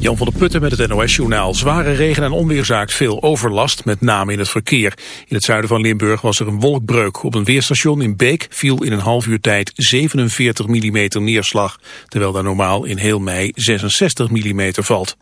Jan van der Putten met het NOS-journaal. Zware regen en onweer zaakt veel overlast, met name in het verkeer. In het zuiden van Limburg was er een wolkbreuk. Op een weerstation in Beek viel in een half uur tijd 47 mm neerslag... terwijl daar normaal in heel mei 66 mm valt.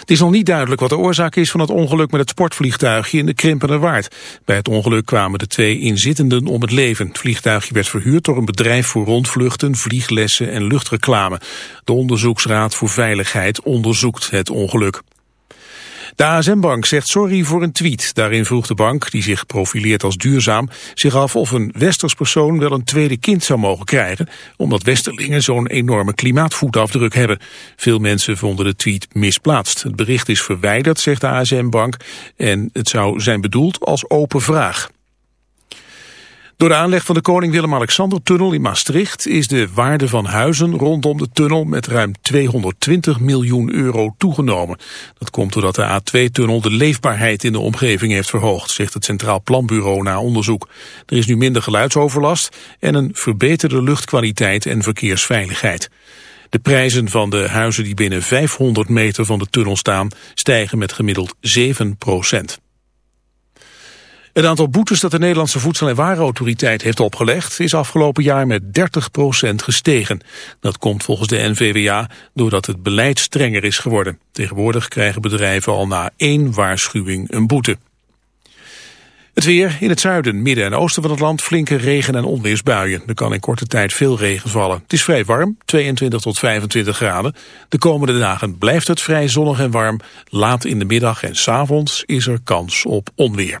Het is nog niet duidelijk wat de oorzaak is van het ongeluk met het sportvliegtuigje in de Krimpenerwaard. Bij het ongeluk kwamen de twee inzittenden om het leven. Het vliegtuigje werd verhuurd door een bedrijf voor rondvluchten, vlieglessen en luchtreclame. De Onderzoeksraad voor Veiligheid onderzoekt het ongeluk. De ASM-bank zegt sorry voor een tweet. Daarin vroeg de bank, die zich profileert als duurzaam, zich af of een westers persoon wel een tweede kind zou mogen krijgen, omdat westerlingen zo'n enorme klimaatvoetafdruk hebben. Veel mensen vonden de tweet misplaatst. Het bericht is verwijderd, zegt de ASM-bank, en het zou zijn bedoeld als open vraag. Door de aanleg van de Koning Willem-Alexander-tunnel in Maastricht is de waarde van huizen rondom de tunnel met ruim 220 miljoen euro toegenomen. Dat komt doordat de A2-tunnel de leefbaarheid in de omgeving heeft verhoogd, zegt het Centraal Planbureau na onderzoek. Er is nu minder geluidsoverlast en een verbeterde luchtkwaliteit en verkeersveiligheid. De prijzen van de huizen die binnen 500 meter van de tunnel staan stijgen met gemiddeld 7 procent. Het aantal boetes dat de Nederlandse Voedsel- en Warenautoriteit heeft opgelegd is afgelopen jaar met 30% gestegen. Dat komt volgens de NVWA doordat het beleid strenger is geworden. Tegenwoordig krijgen bedrijven al na één waarschuwing een boete. Het weer in het zuiden, midden en oosten van het land flinke regen- en onweersbuien. Er kan in korte tijd veel regen vallen. Het is vrij warm, 22 tot 25 graden. De komende dagen blijft het vrij zonnig en warm. Laat in de middag en s avonds is er kans op onweer.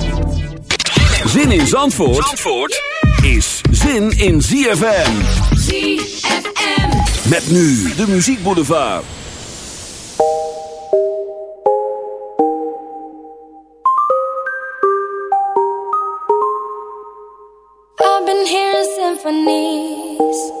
Zin in Zandvoort, Zandvoort is zin in ZFM. ZFM. Met nu de Muziek Boulevard. I've been hearing symphonies.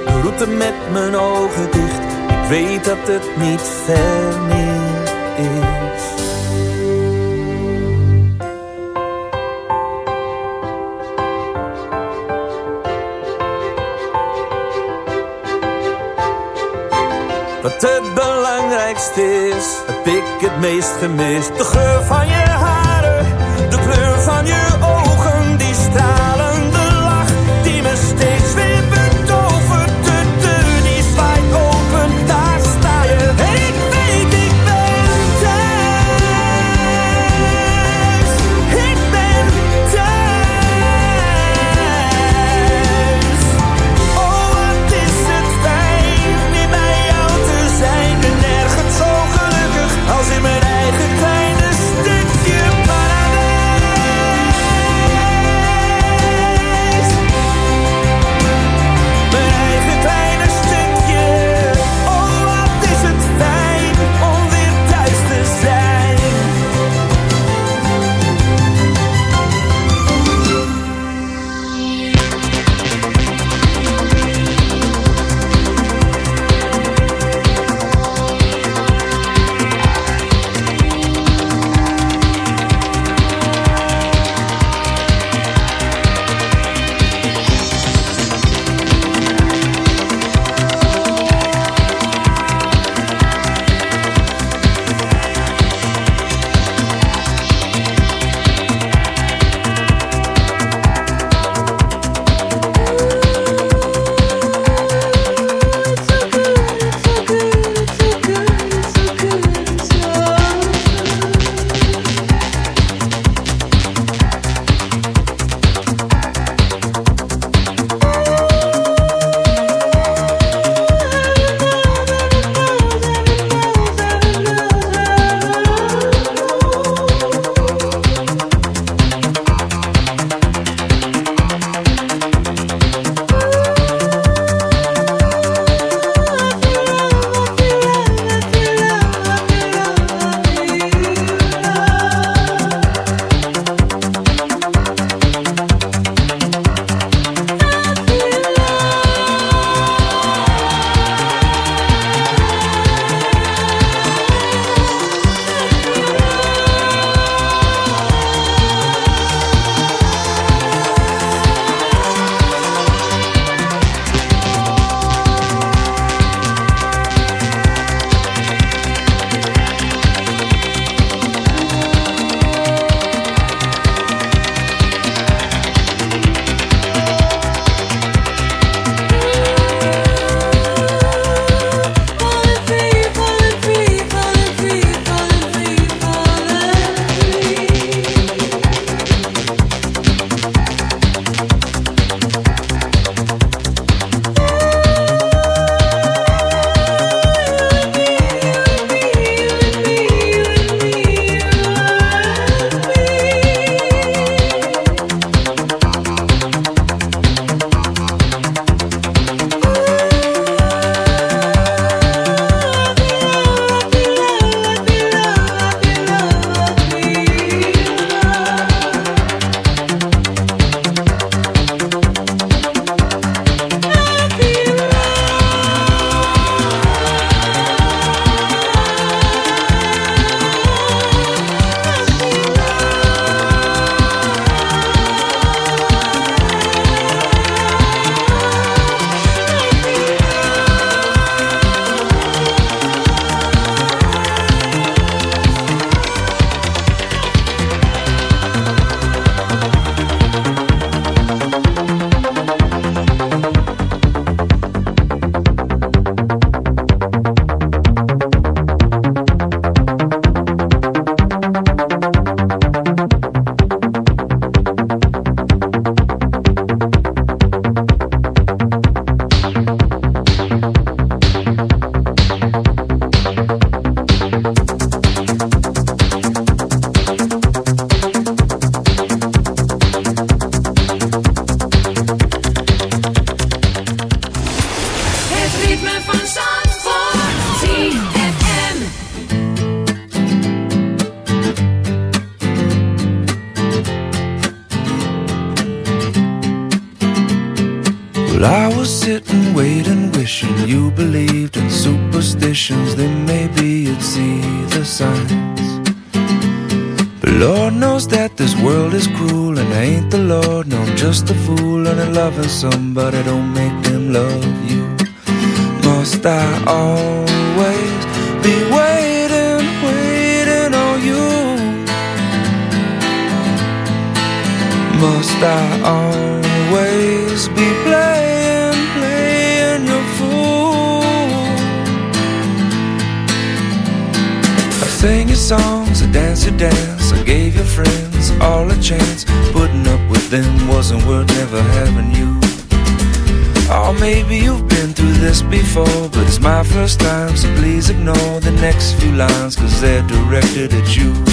route met mijn ogen dicht. Ik weet dat het niet ver meer is. Wat het belangrijkste is, heb ik het meest gemist. De geur van je haren, de kleur van je ogen, but I don't first time, so please ignore the next few lines, cause they're directed at you.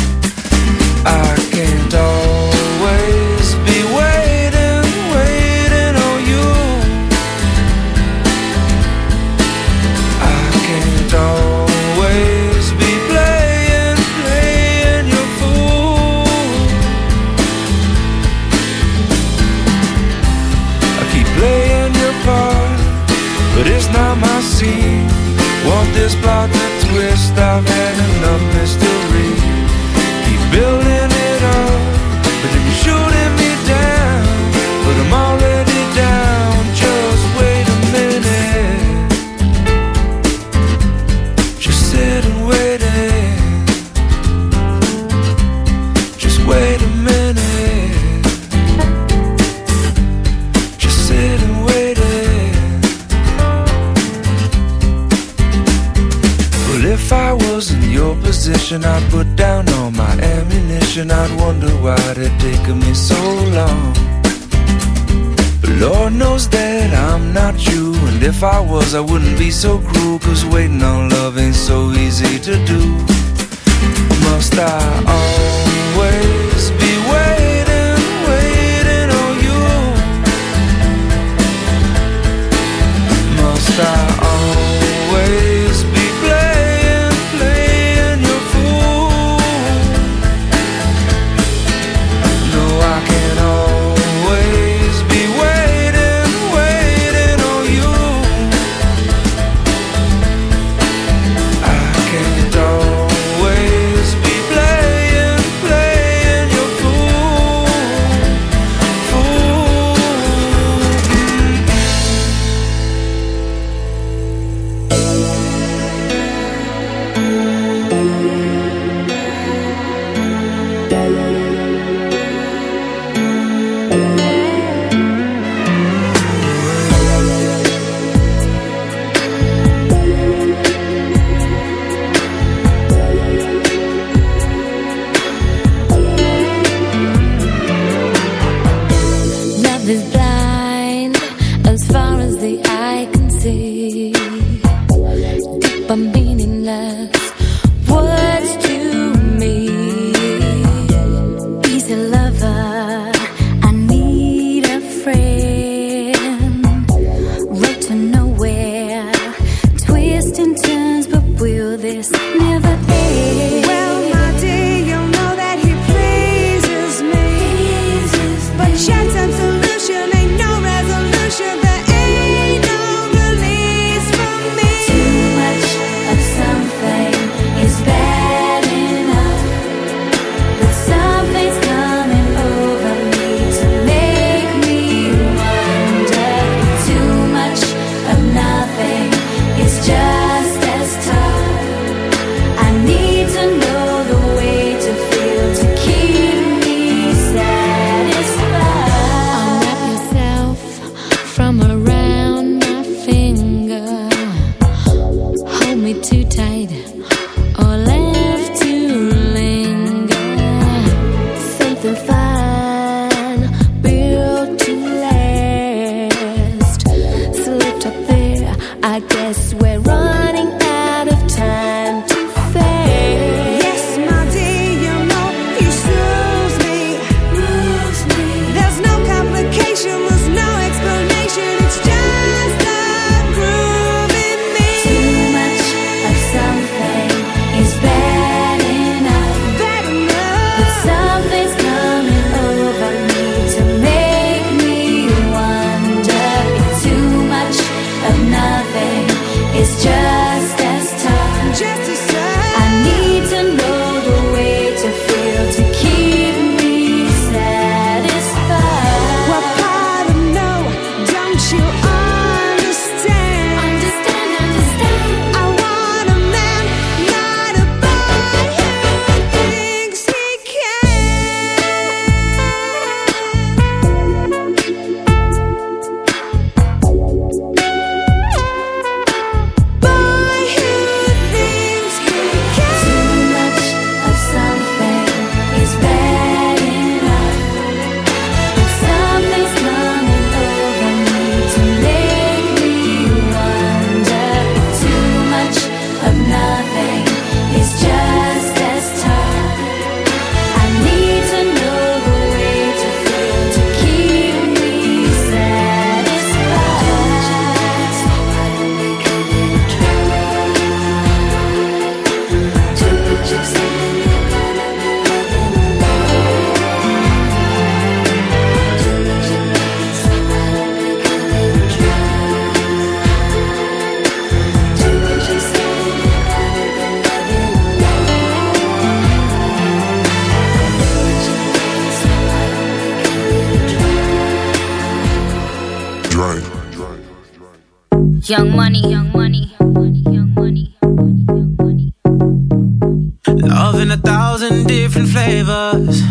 Thousand different flavors.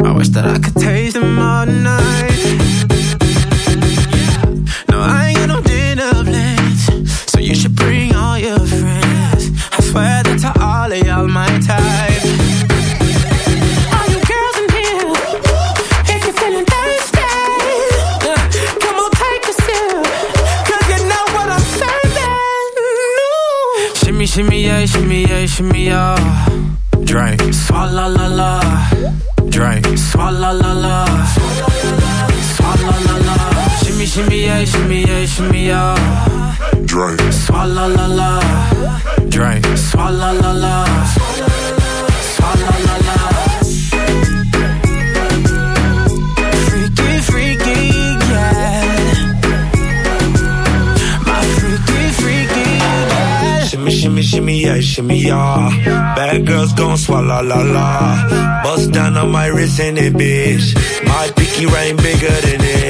I wish that I could taste them all night. Yeah, shimmy, yeah, shimmy, yeah. Drink, swalla la la. Drink, swalla la la. Swalla la la. Freaky, freaky, yeah. My freaky, freaky, yeah. Shimmy, shimmy, shimmy, yeah, shimmy, yeah. Bad girls gon' swallow la la. Bust down on my wrist and it, bitch. My pinky ring bigger than this.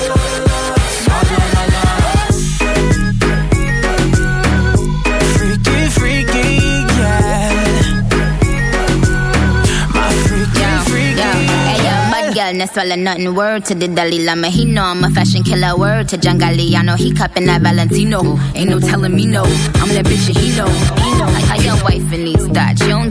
No swallow nothing. Word to the Dalai Lama. He know I'm a fashion killer. Word to John Galliano. He cupping that Valentino. Ain't no telling me no. I'm that bitch and he know. Know. Like how your wife in these thoughts. You don't